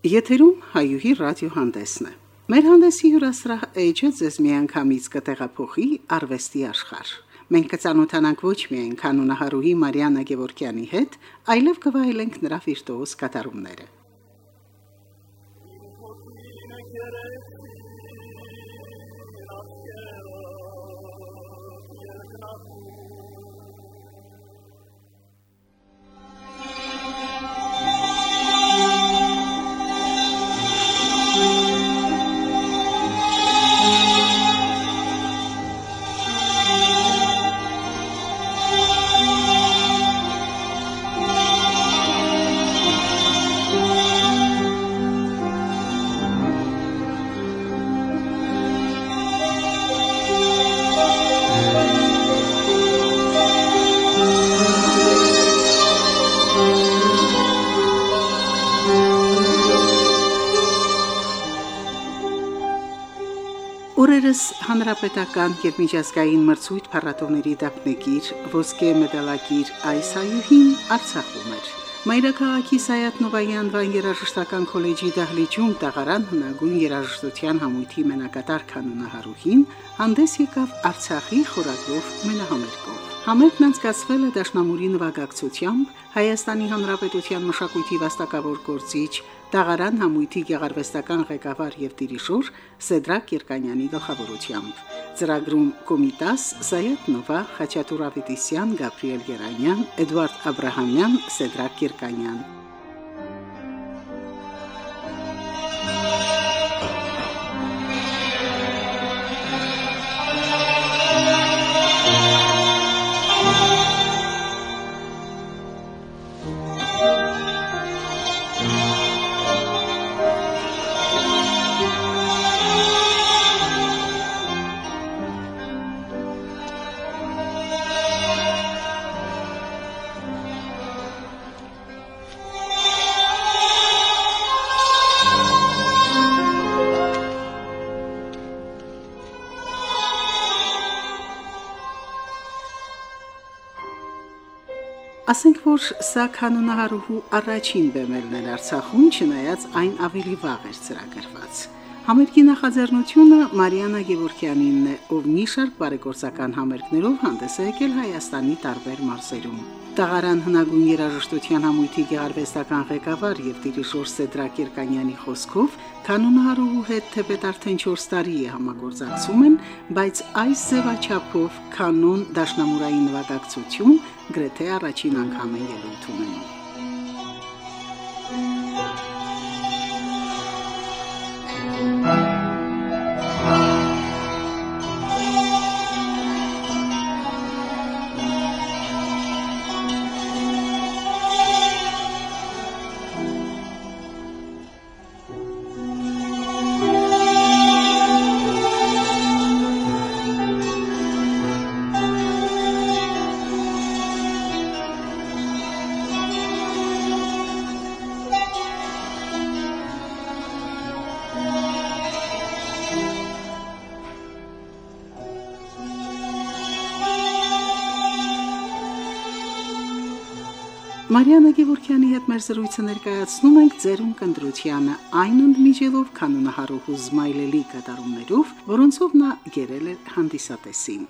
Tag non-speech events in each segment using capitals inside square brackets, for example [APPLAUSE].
Եթերում հայուհի ռադիոհանդեսն է։ Մեր հանդեսի հյուրասրահ էջը ձեզ միանգամից կտեղափոխի արվեստի աշխարհ։ Մենք կցանոթանանք ոչ միայն կանոնահարուհի Մարիանա Գևորգյանի հետ, այլև կվայելենք նրա վիրտուոզ կատարումները։ հանրապետական եւ միջազգային մրցույթ փառատոների դափնեկիր ոսկե մեդալակիր այս այուհին Արցախում էր։ Մայրաքաղաքի Սայաթ-Նովայի անվան երաժշտական քոլեջի դահլիճում տաղարան հնագույն երաժշտության համույթի մենակատար կանոնահարուհին հանդես եկավ Արցախի խորագրով մենահամերգով։ Համերգն անցկացվել է Դաշնամուրի նվագակցությամբ Հայաստանի Հանրապետության մշակույթի վաստակավոր գործիչ Տաղարան համույթի գեղարվեստական ղեկավար եւ դիրիժոր Սեդրակ Երկանյանի գլխավորությամբ։ Ծրագրում Կոմիտաս Սայեդ Նովա, Խաչատուր Ավետիսյան, Գաբրիել Գերանյան, Էդվարդ Աբ รา համյան, Սեդրակ Երկանյան։ Ասենք որ սա կանոնահարուհու առաջին բեմերն էր Արցախում, չնայած այն ավելի վաղ էր ծրագրված։ Համերգի նախաձեռնությունը Մարիանա Գևորքյանինն է, ով մի շարք բարեգործական համերգներով հանդես է եկել Հայաստանի տարբեր մարզերում։ Տաղարան հնագույն երաժշտության համույթի գեղարվեստական ղեկավար եւ դիրիժոր Սեդրակ Երկանյանի խոսքով կանոնահարուհու հետ թեպետ արդեն 4 տարի է համագործակցում են, բայց այս ձևաչափով կանոն դաշնամուրային նվագակցություն գրեթե առաջին անգամ են ելույթ ունենում։ Մարիանա Գևորքյանի հետ մեր զրույցը ներկայացնում ենք ձերուն կնդրությանը, այն ընդմիջելով կանոնահարուհու զմայլելի կատարումներով, որոնցով նա գերել է հանդիսատեսին։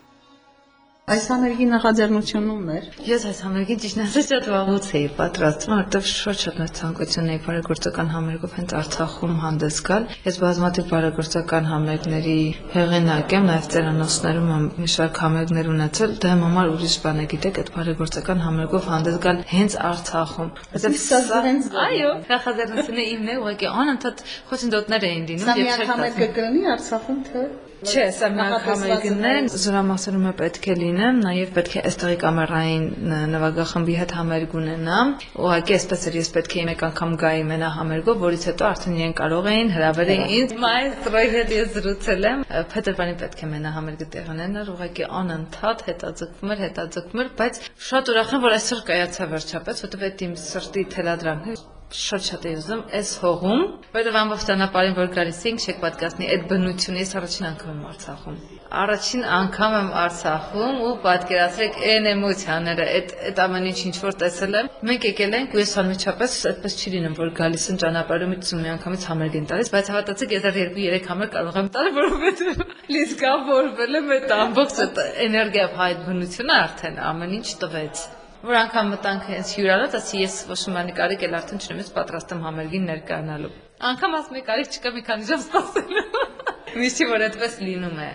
Այս համերգի նախաձեռնությունն էր։ Ես այս համերգի ճիշտ ասած շատ վաղուց էի պատրաստվում, որովհետև շատ շատ մեծ ցանկություն էի բարեգործական համերգով հենց Արցախում հանդես գալ։ Ես բազմաթիվ բարեգործական համերգների հեղինակ եմ, նաև ծերանոցներում եմ մի շարք համերգներ ունեցել, դա իմ համար ուրիշ բան է, գիտեք, այդ բարեգործական համերգով հանդես գալ հենց Արցախում։ Որտեվ հենց այո, նախաձեռնությունը իմն է, ուղղակի անընդհատ խոչընդոտներ էին լինում եւ չէ։ Սա մի անգամ կգրնի Արցախում թե Չէ, սա մի անգամ եկնեն, զորամասերում է պետք է լինեմ, նաև պետք է այստեղի կամերային նվագախմբի հետ համերգ ունենամ։ Ուղղակի այսպես էր, ես պետք է մեկ անգամ գայի մենա համերգով, որից հետո արդեն իրեն կարող էին հրավերել ինձ մայստրոյի հետ ես զրուցել եմ։ Փետրվարին պետք է մենա համերգը տեղ ունենար, ուղղակի անընդհատ հետաձգվում էր, հետաձգվում էր, բայց շատ ուրախ եմ, որ այսօր կայացավ վերջապես, որովհետև այդ իմ սրտի թելադրանքը շատ շատ էի ուզում այս հողում, որովհետև ամբողջ ճանապարհին որ գալիս էինք, չեք պատկասնի այդ բնությունը ես առաջին անգամ եմ Արցախում։ Առաջին անգամ եմ Արցախում ու պատկերացրեք այն էմոցիաները, այդ այդ ամեն ինչ ինչ որ տեսել եմ։ Մենք եկել ենք ու ես անմիջապես այդպես չի լինում, որ գալիս են ճանապարհում իցում մի անգամից համերգ են տալիս, բայց հավատացեք, ես դեռ 2-3 համեր կարող եմ տալ, որովհետև լիզկավորվել եմ այդ ամբողջ էներգիա, այդ բնությունը արդեն ամեն ինչ տվեց որ անգամ մտանք հենց հյուրանոց, ասի ես ոչ մի նկարիկ էլ արդեն չունեմ, ես պատրաստ եմ համերգին ներկայանալու։ Անգամ ասում եք արիք չկա մի քանի ժամ սպասելու։ Միշտ որ այդպես լինում է։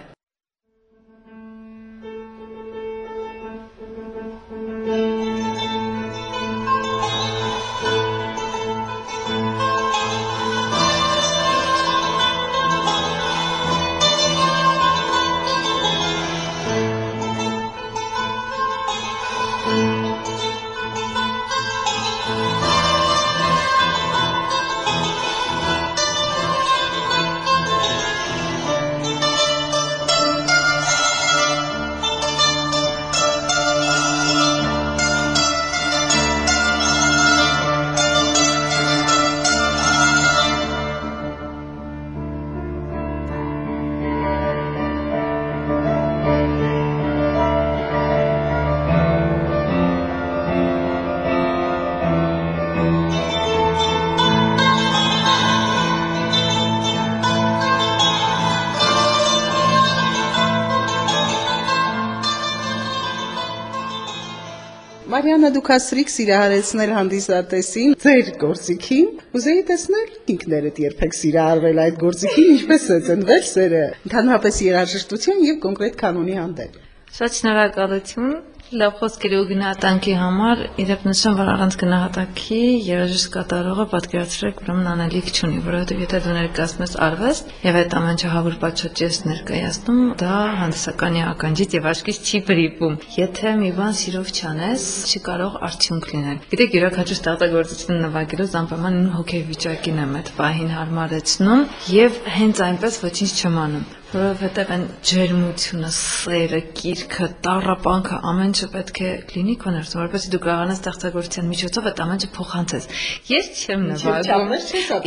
Մարիանա դուք հասրիկ սիրահարեցնել հանդիսատեսին ձեր գործիքին ուզեի տեսնել ինքներդ երբեք սիրահարվել այդ գործիքին ինչպես է ծնվել սերը ընդհանրապես երաժշտության եւ կոնկրետ կանոնի հանդեպ Շատ շնորհակալություն լավ խոսքերի ու գնահատանքի համար իրեւ նշեմ, որ առանց գնահատանքի երաժիշտ կատարողը պատկերացրեք ուրեմն անելիք չունի, որովհետեւ եթե դու ներկայացնում ես արվեստ եւ այդ ամեն ինչը հավուր պատշաճ ես ներկայացնում, դա հանդիսականի ականջից եւ աչքից չի բրիպում։ Եթե մի բան սիրով չանես, չի կարող արդյունք լինել։ Գիտեք, յուրաքանչյուր ստեղծագործություն նվագելուց անպայման հոգեվիճակին եմ այդ պահին հարմարեցնում եւ հենց այնպես ոչինչ չեմ անում որովհետև այն ջերմությունը, սերը, կիրքը, տառապանքը ամեն ինչը պետք է լինի քո ներսում, որովհետև դու կարողանաս ստեղծագործության միջոցով այդ ամեն ինչը փոխանցես։ Ես չեմ նվագում։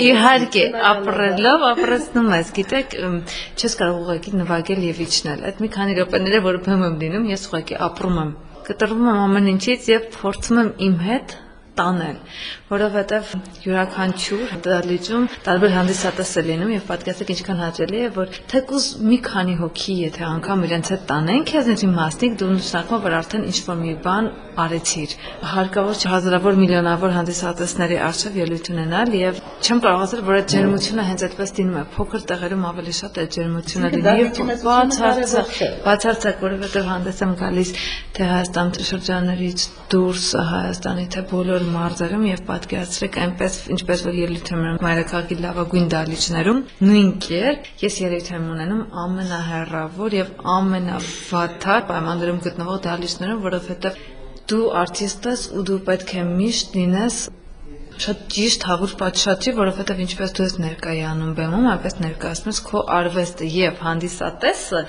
Իհարկե, ապրելով ապրեցնում ես, գիտեք, չես կարող ուղղակի նվագել եւ իջնել։ Այդ մի քանի րոպեները, որ բեմ եմ լինում, ես ուղղակի ապրում եմ։ Կտրվում եմ ամեն ինչից եւ փորձում եմ իմ հետ տանել, որովհետև յուրաքանչյուր դալիճում տարբեր հանդիսատես է լինում եւ պատկերացրեք ինչքան հաճելի է, որ թեկուզ մի քանի հոգի, եթե անգամ իրենց հետ տանեն, քեզ ինձ մասնիկ դու նշանակում որ արդեն ինչ որ մի բան արեցիր։ Հարկավոր չէ հազարավոր միլիոնավոր հանդիսատեսների արժեվ ելույթ ունենալ եւ չեմ կարող ասել, որ այդ ջերմությունը հենց այդպես դինում է։ Փոքր տեղերում ավելի շատ է ջերմությունը լինի եւ բացարձակ, բացարձակ, որովհետեւ հանդես եմ գալիս թե Հայաստան շրջաններից դուրս Հայաստանի թե բոլոր մարզերում եւ պատկերացրեք այնպես ինչպես որ ելույթ եմ մայրաքաղաքի լավագույն դալիճներում նույն կերպ ես ելույթ եմ ունենում ամենահեռավոր եւ ամենավատար պայմաններում գտնվող դալիճներում որովհետեւ դու արտիստ ես ու դու պետք է միշտ լինես շատ ճիշտ հավուր պատշաճի, որովհետև ինչպես դու ես ներկայանում բեմում, այնպես ներկայացնում ես քո արվեստը եւ հանդիսատեսը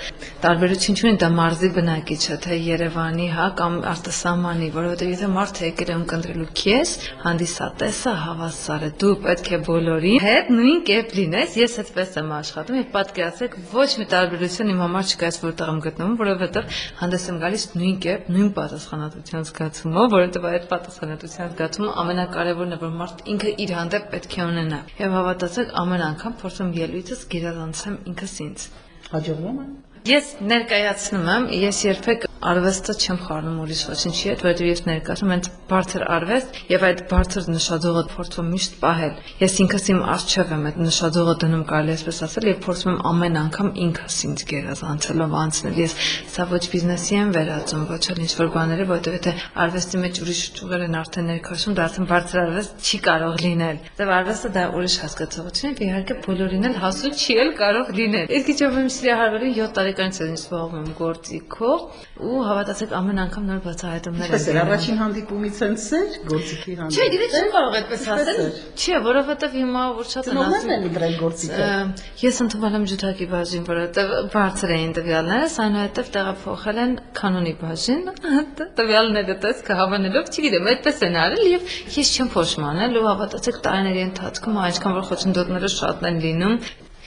տարբերություն չունի դա մարզի բնակիչ է, թե Երևանի, հա, կամ արտասահմանի, որովհետև եթե մարդը եկել է ընկնդրելու քեզ, հանդիսատեսը հավասար է։ Դու պետք է բոլորի հետ նույն կերպ լինես։ Ես այդպես եմ աշխատում եւ պատկերացրեք ոչ մի տարբերություն իմ համար չկա, որտեղ եմ գտնվում, որովհետև հանդես եմ գալիս նույն կերպ, նույն պատասխանատվության զգացումով, որովհետև այդ պատասխանատվության զգացումը ամենակարևորն է, որ մարդ ինքը իր հանդեպ պետք է ունենա։ Եվ հավատացեք, ամեն անգամ փորձում ելույթս գերազանցեմ ինքս ինձ։ Հաջողվում է։ Ես ներկայացնում եմ, ես երբեք արվեստը չեմ խառնում ուրիշ ոչինչի հետ, որովհետև ես ներկայացնում եմ բարձր արվեստ եւ այդ բարձր նշաձողը փորձում միշտ պահել։ Ես ինքս իմ արժև եմ այդ նշաձողը դնում կարելի ասպես ասել եւ փորձում եմ ամեն անգամ ինքս ինձ գերազանցելով անցնել։ Ես սա ոչ բիզնեսի եմ վերածում, ոչ էլ ինչ որ բաները, որովհետև եթե արվեստի մեջ ուրիշ ճյուղեր են արդեն ներքաշում, դա արդեն բարձր արվեստ չի կարող լինել։ Դե արվեստը դա ուրիշ հասկացողություն է, իհարկե բոլորին էլ հասու չի էլ կարող լինել։ Իսկ իջով եմ սիրահարվել 7 տարեկանից եմ զբաղվում գործիքով ու հավատացեք ամեն անգամ նոր բացահայտումներ Պես էր առաջին հանդիպումից են սեր, գործիքի հանդիպում։ Չէ, դիտեք չեմ կարող այդպես ասել։ Չէ, որովհետև հիմա որ շատ են ասում։ Ծնողներն են դրել գործիքը։ Ես ընդունվել եմ ջութակի բաժին, որովհետև բարձր էին [LAUGHS] տվյալները, այնուհետև տեղափոխել են կանոնի բաժին, տվյալները տես կհավանելով, չգիտեմ, այդպես են արել եւ ես չեմ փոշմանել ու հավատացեք տարիների ընթացքում այնքան որ խոչընդոտները շատ են լինում,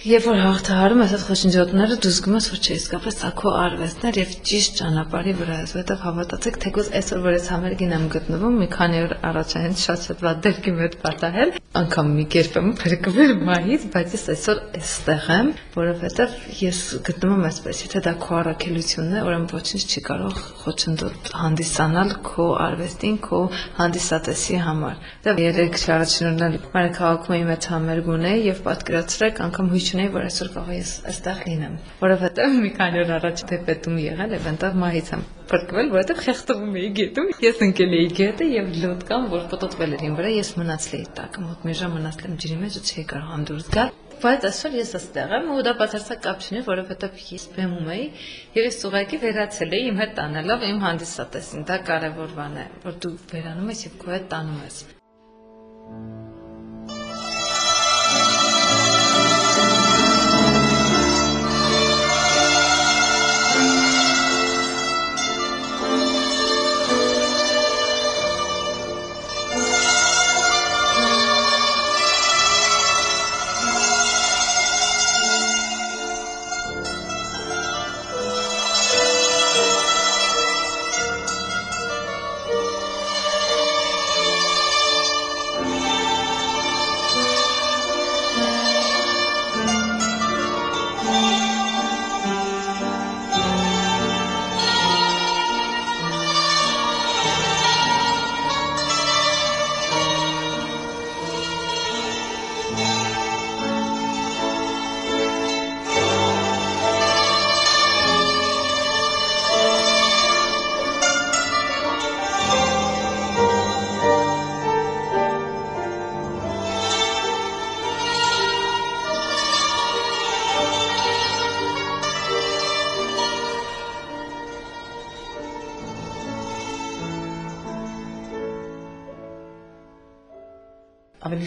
Երբ որ հաղթահարում ես այդ խոչընդոտները, դու զգում ես, որ չէ, իսկապես սա քո արվեստն էր եւ ճիշտ ճանապարհի վրա ես, որովհետեւ հավատացեք, թեկուզ այսօր որ ես համերգին եմ գտնվում, մի քանի օր առաջ այն շատ-շատ վատ դեպքի մոտ պատահել, անգամ մի կերպ եմ փրկվել մահից, բայց ես այսօր այստեղ եմ, որովհետեւ ես գտնում եմ այսպես, եթե դա քո առաքելությունն է, ուրեմն ոչինչ չի կարող խոչընդոտ հանդիսանալ քո արվեստին, քո հանդիսատեսի համար։ Դա երեք շարժությունն մայրաքաղաքում իմ հետ համերգ ունեի եւ պատկերացրեք անգամ հույս չունեի, որ այսօր կարող ես այստեղ լինեմ, որովհետև մի քանի օր առաջ դեպետում եղել եւ այնտեղ մահից եմ փրկվել, որովհետև խեղդվում էի գետում։ Ես ընկել էի գետը եւ լոդկան, որ պտոտվել էր իմ վրա, ես մնացել էի տակը, մոտ մի ժամ մնացել եմ ջրի մեջ ու չէի կարող դուրս գալ։ Բայց այսօր ես այստեղ եմ ու դա բացարձակ կապ չունի, որովհետև ես բեմում էի եւ ես ուղղակի վերացել էի իմ հետ տանելով իմ հանդիսատեսին։ Դա կարեւոր բան է, որ դու վերանում ես եւ քո հետ տանում ես։ Ավելի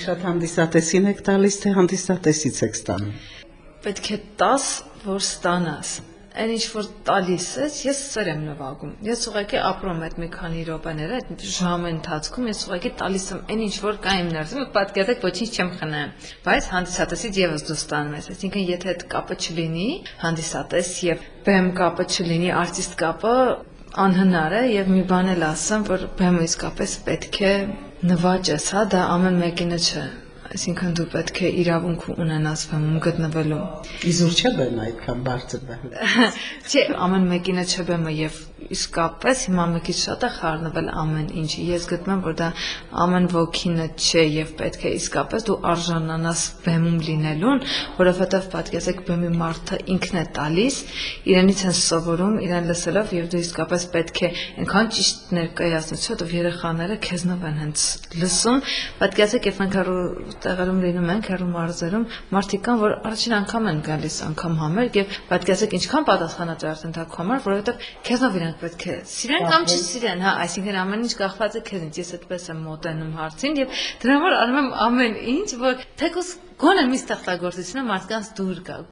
շատ հանդիսատեսին եք տալիս, թե հանդիսատեսից եք ստանում։ Պետք է տաս, որ ստանաս։ Այն ինչ որ տալիս ես, ես սեր եմ նվագում։ Ես ուղղակի ապրում այդ մի քանի րոպեները, այդ ժամի ընթացքում ես ուղղակի տալիս եմ այն ինչ որ կա իմ ներսում, պատկերացեք ոչինչ չեմ խնայում։ Բայց հանդիսատեսից եւս դու ստանում ես, այսինքն եթե այդ կապը չլինի, հանդիսատես եւ բեմ կապը չլինի, արտիստ կապը անհնար է եւ մի բան էլ ասեմ, որ բեմը իսկապես պետք է նվաճես, հա, դա ամեն մեկինը չէ։ Այսինքն դու պետք է իրավունք ունենաս բեմում գտնվելու։ Իզուր չէ բեմը այդքան բարձր բեմը։ [LAUGHS] Չէ, ամեն մեկինը չէ բեմը եւ իսկապես հիմա քիչ շատ է խառնվել ամեն ինչը։ Ես գտնում որ դա ամեն ոգինը չէ եւ պետք է իսկապես դու արժանանաս բեմում լինելուն, որովհետեւ պատկերացեք բեմի մարդը ինքն է տալիս, իրենից են սովորում, իրեն լսելով եւ դու իսկապես պետք է այնքան ճիշտ ներկայացնես, որ երեխաները քեզնով են հենց լսում։ Պատկերացեք, երբ մենք տեղերում լինում ենք, հեռու մարզերում, մարդիկ կան, որ առաջին անգամ են գալիս անգամ համերգ եւ պատկերացեք ինչքան պատասխանատու են դակու համար, որովհետեւ քեզնով իրեն պետք է սիրեն կամ չսիրեն, հա, այսինքն ամեն ինչ կախված է քեզնից։ Ես այդպես եմ մոտենում հարցին եւ դրա համար անում եմ ամեն ինչ, որ թեկուս գոնե մի ստեղծագործությունը մարդկանց դուր գա։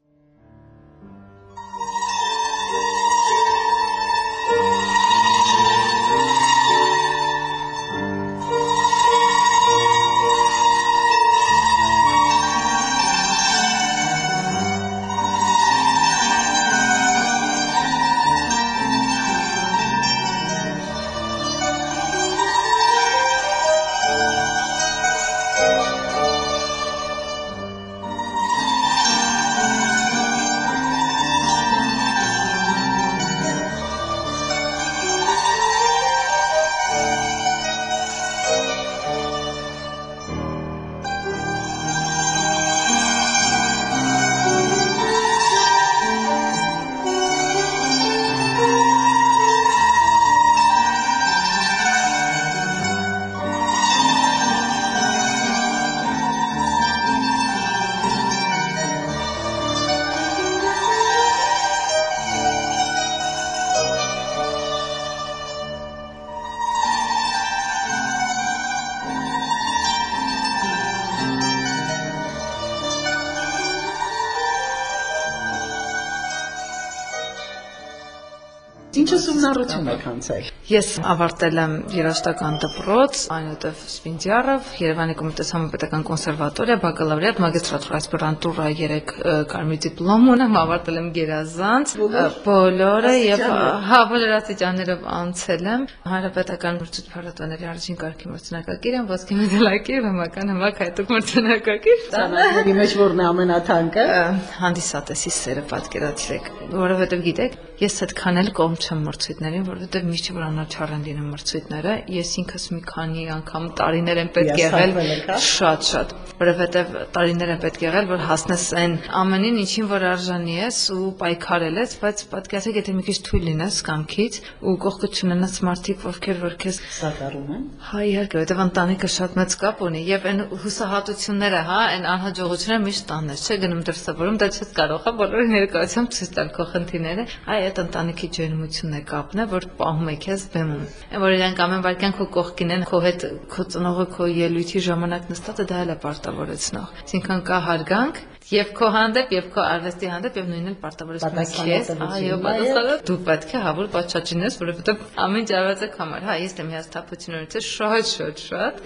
Ինչ ուսումնառություն եք անցել։ Ես ավարտել եմ երաժշտական դպրոց, այնուհետև Սպինդիարով, Երևանի Կոմիտեի պետական կոնսերվատորիա, բակալավրիատ, մագիստրատուրա, ասպիրանտուրա 3 կարմիր դիպլոմ ունեմ, ավարտել եմ գերազանց, բոլորը եւ հա բոլոր աստիճաններով անցել եմ։ Հանրապետական մրցույթ փառատոների առաջին կարգի մրցանակակիր եմ, ոսկե մեդալակիր, համական համակ հայտուկ մրցանակակիր։ Ցանոթների մեջ որն է ամենաթանկը։ Հանդիսատեսի սերը պատկերացրեք, որովհետեւ գիտեք, ես այդքան էլ կողմ չեմ մրցույթներին, որովհետեւ միշտ որ անաչառ են լինում մրցույթները, ես ինքս մի քանի անգամ տարիներ եմ պետք եղել շատ-շատ, որովհետեւ տարիներ եմ պետք եղել, որ հասնես այն ամենին, ինչին որ արժանի ես ու պայքարել ես, բայց պատկերացեք, եթե մի քիչ թույլ լինես կամքից ու կողքդ չունենաս մարդիկ, ովքեր որ քեզ սատարում են։ Հա, իհարկե, որովհետեւ ընտանիքը շատ մեծ կապ ունի եւ այն հուսահատությունները, հա, այն անհաջողությունները միշտ տանես, չէ՞ գնում դրսևորում, դա չես կարող, հա, բոլորի ներկայությամբ ցույց տալ քո խնդիրները, այ այդ ընտանիքի ջերմությունն է կապն է, որ պահում է քեզ բեմում։ Որ իրանք ամեն վարքյան քո կողքին են, քո հետ քո ծնողը քո ելույթի ժամանակ նստած է, դա էլ է պարտավորեցնող։ Այսինքն կա հարգանք, Եվ քո հանդեպ, եւ քո արվեստի հանդեպ, եւ նույնն էլ պարտավորեցնում է քեզ, այո, պատասխանը դու պետք է հավուր պատշաճինես, որովհետեւ ամեն ջարվածեք համար, հա, ես դեմ հիասթափություն ունեցել շատ շատ շատ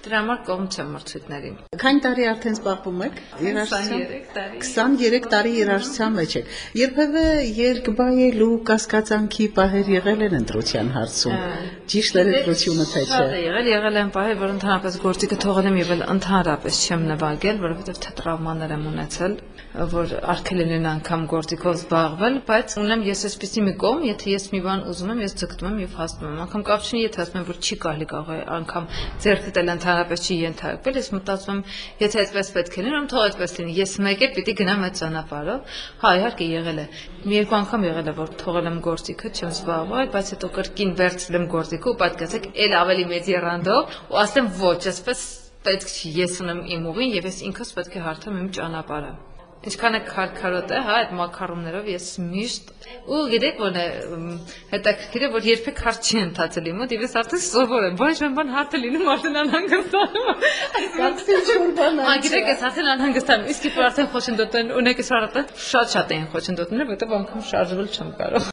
Դրա համար կողմ չեմ մրցույթներին։ Քանի տարի արդեն զբաղվում եք? Երաժշտությամբ։ 23 տարի երաժշտության մեջ եք։ Երբևէ երկբայելու կասկածանքի պահեր եղել են ընտրության հարցում։ Ճիշտ է ընտրությունը թե չէ։ Շատ է եղել, եղել են պահեր, որ ընդհանրապես գործիքը թողել եմ եւ ընդհանրապես չեմ նվագել, որովհետեւ թե տրավմաներ եմ ունեցել, որ արկել են անգամ գործիքով զբաղվել, բայց ունեմ ես այսպեսի մի կողմ, եթե ես մի բան ուզում եմ, ես ձգտում եմ եւ հասնում եմ։ Անկամ կապ չունի, եթե ասում եմ, որ չի կարելի կարող անգամ ձերքդ էլ ընդհանրապես չի ենթարկվել, ես մտածում եմ, եթե այդպես պետք է լինի, թող այդպես լինի։ Ես մեկ էլ պիտի գնամ այդ ճանապարհով։ Հա, իհարկե եղել է։ Մի երկու անգամ եղել է, որ թողել եմ գործիքը, չեմ զբաղվել, բայց հետո կրկին վերցրել եմ գործիքը ու պատկասեք, ել ավելի մեծ երանդով ու ասեմ ոչ, այսպես պետք չի։ Ես ունեմ իմ ուղին եւ ես ինքս պետք է հարթեմ իմ ճանապարհը։ Ինչքան է քարքարոտ է, հա, այդ մակարոններով ես միշտ ու գիտեք ո՞րն է հետաքրքիրը, որ երբեք հարց չի ընթացել իմ մոտ, եւ ես արդեն սովոր եմ։ Ոչ մի բան հարցը լինում արդեն անհանգստանում։ ջուր բան։ Հա, գիտեք, ես արդեն անհանգստանում։ Իսկ իբր արդեն խոչընդոտեն, ունեք ես արդեն շատ-շատ էին խոչընդոտները, որովհետեւ անգամ շարժվել չեմ կարող։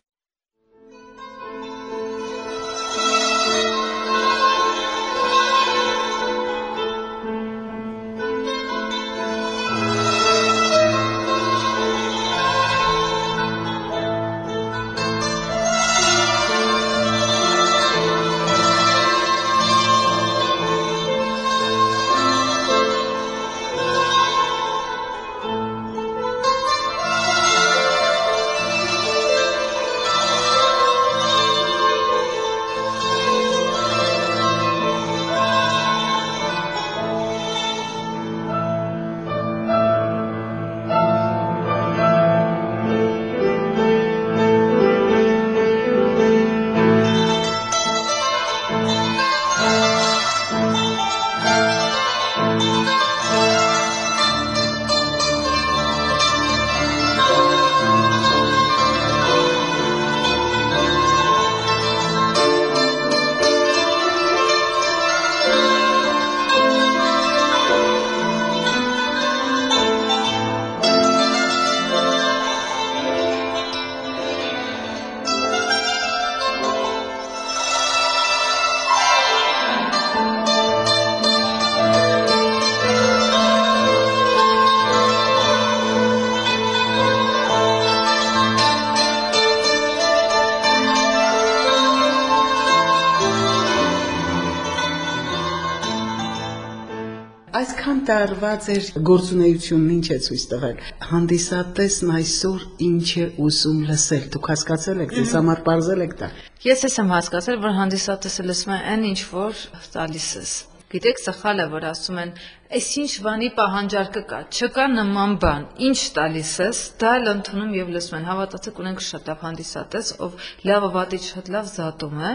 Այսքան տարվա ձեր գործունեությունն ինչ է ցույց տվել։ Հանդիսատեսն այսօր ինչ է ուզում լսել։ Դուք հասկացել եք, ձեզ համար ողրել եք դա։ Ես ես եմ հասկացել, որ հանդիսատեսը լսում է այն ինչ որ տալիս ես։ Գիտեք, սխալ է, որ ասում են, Այս ինչ բանի պահանջարկը կա, չկա նման բան։ Ինչ տալիս ես, դա էլ ընդունում եւ լսում են։ Հավատացեք, ունենք շատ լավ հանդիսատես, ով լավը վատից շատ լավ զատում է։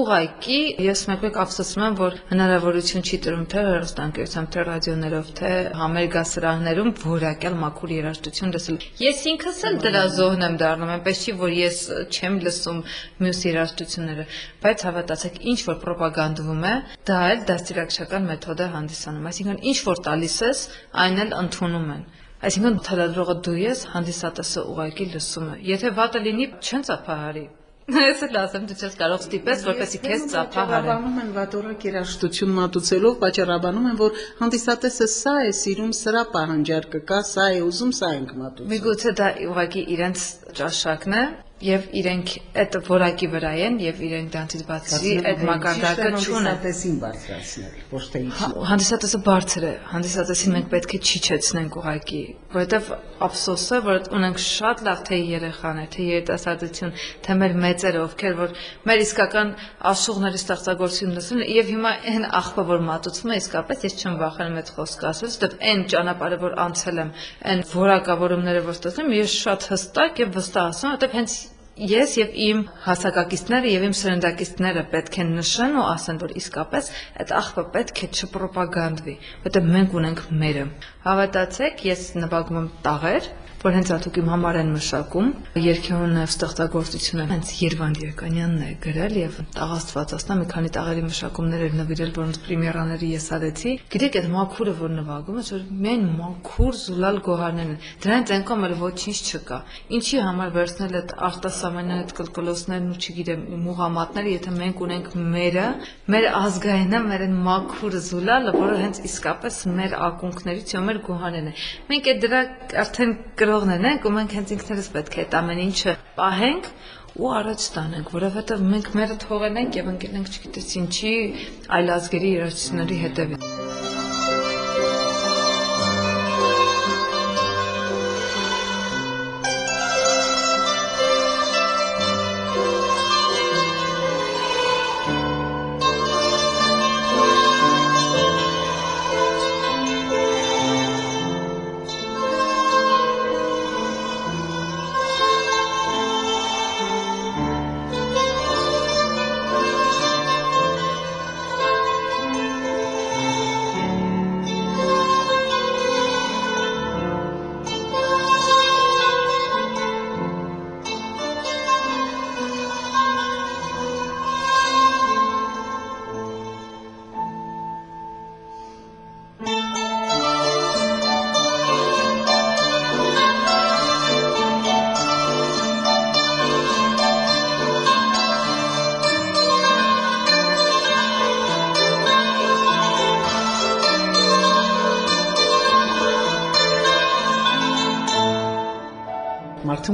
Ուղղակի ես մեկ-մեկ ափսոսում եմ, որ հնարավորություն չի տրում թե հեռուստաընկերությամբ, թե ռադիոներով, թե համերգասրահներում որակյալ մաքուր երաժշտություն լսել։ Ես ինքս էլ դրա զոհն եմ դառնում, այնպես չի, որ ես չեմ լսում մյուս երաժշտությունները, բայց հավատացեք, ինչ որ ռոպագանդվում է, դա էլ դաստիարակչական մեթոդ է հանդիսանում։ Այսինքն ինչ որ տալիս ես, այն էլ ընդունում են։ Այսինքն թելադրողը դու ես, հանդիսատեսը ուղակի լսում է։ Եթե վատը լինի, չեն ծափահարի։ Ես էլ ասեմ, դու չես կարող ստիպես, որպեսի քեզ ծափա հարեն։ Պատճառաբանում են վատորակ երաժշտություն մատուցելով, պատճառաբանում են, որ հանդիսատեսը սա է սիրում, սրա պահանջարկը կա, սա է ուզում, սա ենք մատուցում։ Միգուցե դա ուղղակի իրենց ճաշակն է, եւ իրենք այդ որակի վրա են եւ իրենք դրանից բացի այդ մակարդակը չունեն։ Հանդիսատեսին բարձրացնել, ոչ թե Հա, Հանդիսատեսը բարձր է։ Հանդիսատեսին մենք պետք է չիջեցնենք ուղակի, որովհետեւ ափսոսը, որ ունենք շատ լավ թե երեխան է, թե երիտասարդություն, թե մեր մեծերը, ովքեր որ մեր իսկական աշխուղների ստեղծագործություն են եւ հիմա այն աղբը որ մատուցվում է իսկապես ես չեմ վախենում այդ խոսքը ասել, որովհետեւ այն ճանապարհը որ անցել եմ, այն որակավորումները որ ստացել եմ, ես շատ հստակ եւ վստահ ասում, որովհետեւ հենց ես եւ իմ հասակակիցները եւ իմ սերնդակիցները պետք է նշեն ու ասեն, որ իսկապես այդ աղբը պետք է չպրոպագանդվի, որտեղ մենք ունենք մերը։ Հավատացեք, ես նվագում եմ տաղեր, որ հենց աթուկ իմ համար են մշակում երկեուն ստեղծագործությունը հենց Երվանդ Երկանյանն է գրել եւ տաղաստվածացնա մի քանի տաղերի մշակումներ էր նվիրել որոնց պրեմիերաների ես արեցի գիտեք այդ մաքուրը որ նվագում է որ միայն մաքուր զուլալ գոհարներն են դրանից այնքան էլ ոչինչ չկա ինչի համար վերցնել այդ արտասահմանյան այդ կլկլոսներն ու չգիտեմ մուղամատները եթե մենք ունենք մերը մեր ազգայինը մեր այն մաքուր զուլալը որը հենց իսկապես մեր ակունքներից ու մեր գոհարներն է մենք այդ դրա արդեն գրողներն ենք ու մենք հենց ինքներս պետք է այդ ամեն ինչը պահենք ու առաջ տանենք, որովհետև մենք մերը թողենք եւ ընկնենք չգիտես ինչի այլ ազգերի երաժշտությունների հետևից։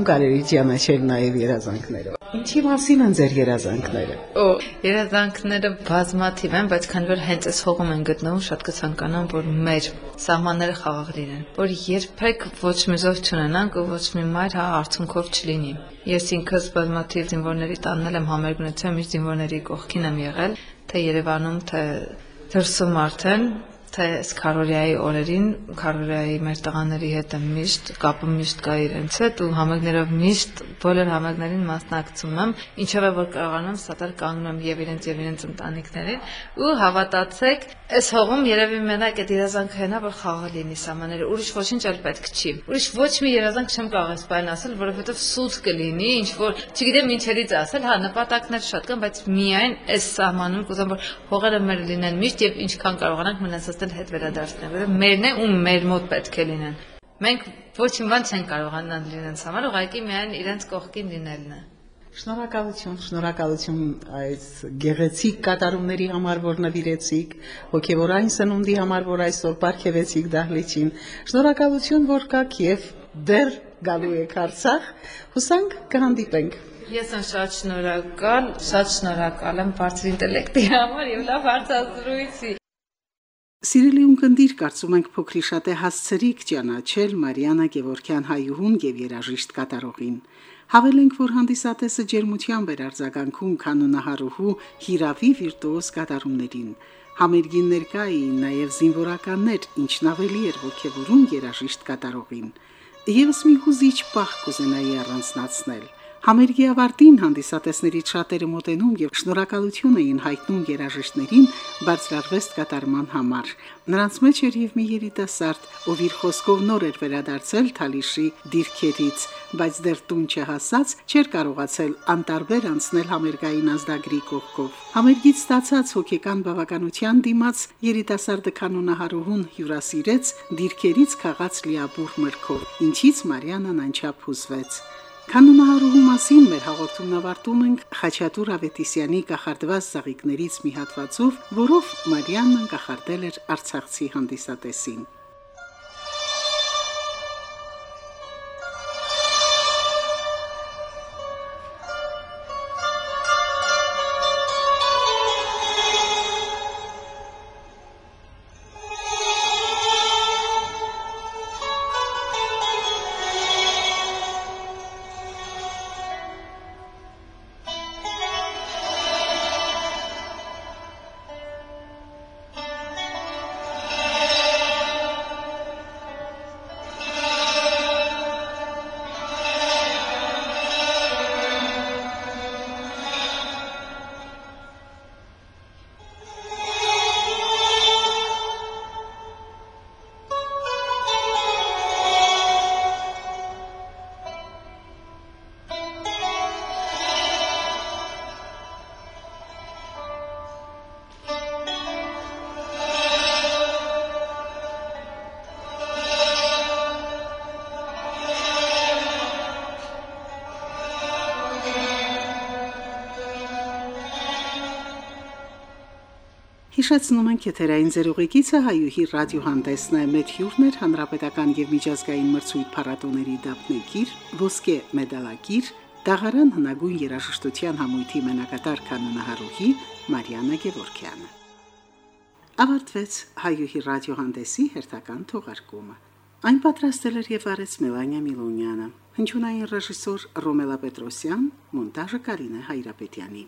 կարելի ճանաչել նաև երազանքները։ Ինչի մասին են ձեր երազանքները։ Օ, երազանքները բազմաթիվ են, բայց քանի որ հենց այս հողում են գտնվում, շատ կցանկանամ, որ մեր սահմանները խաղաղ լինեն, որ երբեք ոչ մի զոհ չունենանք ու ոչ մի մայր հա արցունքով չլինի։ Ես ինքս բազմաթիվ զինվորների տաննել եմ համերգնություն, միշտ զինվորների կողքին եմ եղել, թե Երևանում, թե դրսում արդեն թե Սկարորիայի օրերին Կարորիայի մեր տղաների հետ եմ միշտ կապը միշտ կա իրենց հետ ու համերգներով միշտ բոլոր համերգներին մասնակցում եմ ինչով է որ կարողանում սատար կանգնում եմ եւ իրենց եւ իրենց ընտանիքներին ու հավատացեք այս հողում երևի մենակ այդ երազանքը հենա որ խաղը լինի սամաները ուրիշ ոչինչ էլ պետք չի ուրիշ ոչ մի երազանք չեմ կարող այս բան ասել որովհետեւ սուտ կլինի ինչ որ չգիտեմ ինչերից ասել հա նպատակներ շատ կան բայց միայն այս սահմանում կուզեմ որ հողերը մեր լինեն միշտ եւ ինչքան կարողանանք մնացած էլ հետ վերադարձնել, որը մերն է ու մեր մոտ պետք է լինեն։ Մենք ոչ մի բան չենք կարողանալ իրենց համար, ուղղակի միայն իրենց կողքին լինելն է։ Շնորհակալություն, շնորհակալություն այս գեղեցիկ կատարումների համար, որ նվիրեցիք, հոգևորային սնունդի համար, որ այսօր ապարգևեցիք դահլիճին։ Շնորհակալություն, որ կաք եւ դեռ գալու եք Արցախ։ Հուսանք կհանդիպենք։ Ես եմ շատ շնորհակալ, շատ շնորհակալ եմ բարձր ինտելեկտի համար եւ լավ հարցազրույցի։ Սիրելի ունկնդիր, կարծում ենք փոքրի շատ է հասցրիկ ճանաչել Մարիանա Գևորքյան հայուհուն եւ երաժիշտ կատարողին։ Հավելենք, որ հանդիսատեսը ջերմությամբ էր արձագանքում կանոնահարուհու հիրավի վիրտուոզ կատարումներին։ Համերգին ներկա էին նաև զինվորականներ, ինչն ավելի էր ողջևորում երաժիշտ կատարողին։ Եվս մի հուզիչ պահ կուզենայի առանցնացնել։ Համերգի ավարտին հանդիսատեսներից շատերը մոտենում եւ շնորհակալություն էին հայտնում երաժիշտներին բարձրարվեստ կատարման համար։ Նրանց մեջ էր եւ մի երիտասարդ, ով իր խոսքով նոր էր վերադարձել Թալիշի դիրքերից, բայց դեռ տուն չհասած չէր կարողացել անտարբեր անցնել համերգային ազդագրի կողքով։ Համերգից ստացած հոգեկան բավականության դիմաց երիտասարդը կանոնահարուհուն հյուրասիրեց դիրքերից քաղած լիաբուր մրգով, ինչից Մարիանան անչափ հուզվեց։ Կանոնահարուհու մասին մեր հաղորդումն ավարտում ենք Խաչատուր Ավետիսյանի կախարդված ծաղիկներից մի հատվածով, որով Մարիաննան կախարդել էր Արցախցի հանդիսատեսին։ Հիշեցնում ենք եթերային ձերուղիգիցը հայուհի ռադիոհանդեսն է մեր հյուրներ հանրապետական եւ միջազգային մրցույթ փառատոների դափնեկիր, ոսկե մեդալակիր, Դաղարան հնագույն երաժշտության համույթի մենակատար կանոնահարուհի Մարիաննա Գևորքյանը։ Ավարտվեց հայուհի ռադիոհանդեսի հերթական թողարկումը։ Այն պատրաստել էր եւ արեց Մելանիա Միլոնյանը։ Հնչյունային ռեժիսոր Ռոմելա Պետրոսյան, մոնտաժը Կարինե Հայրապետյանի։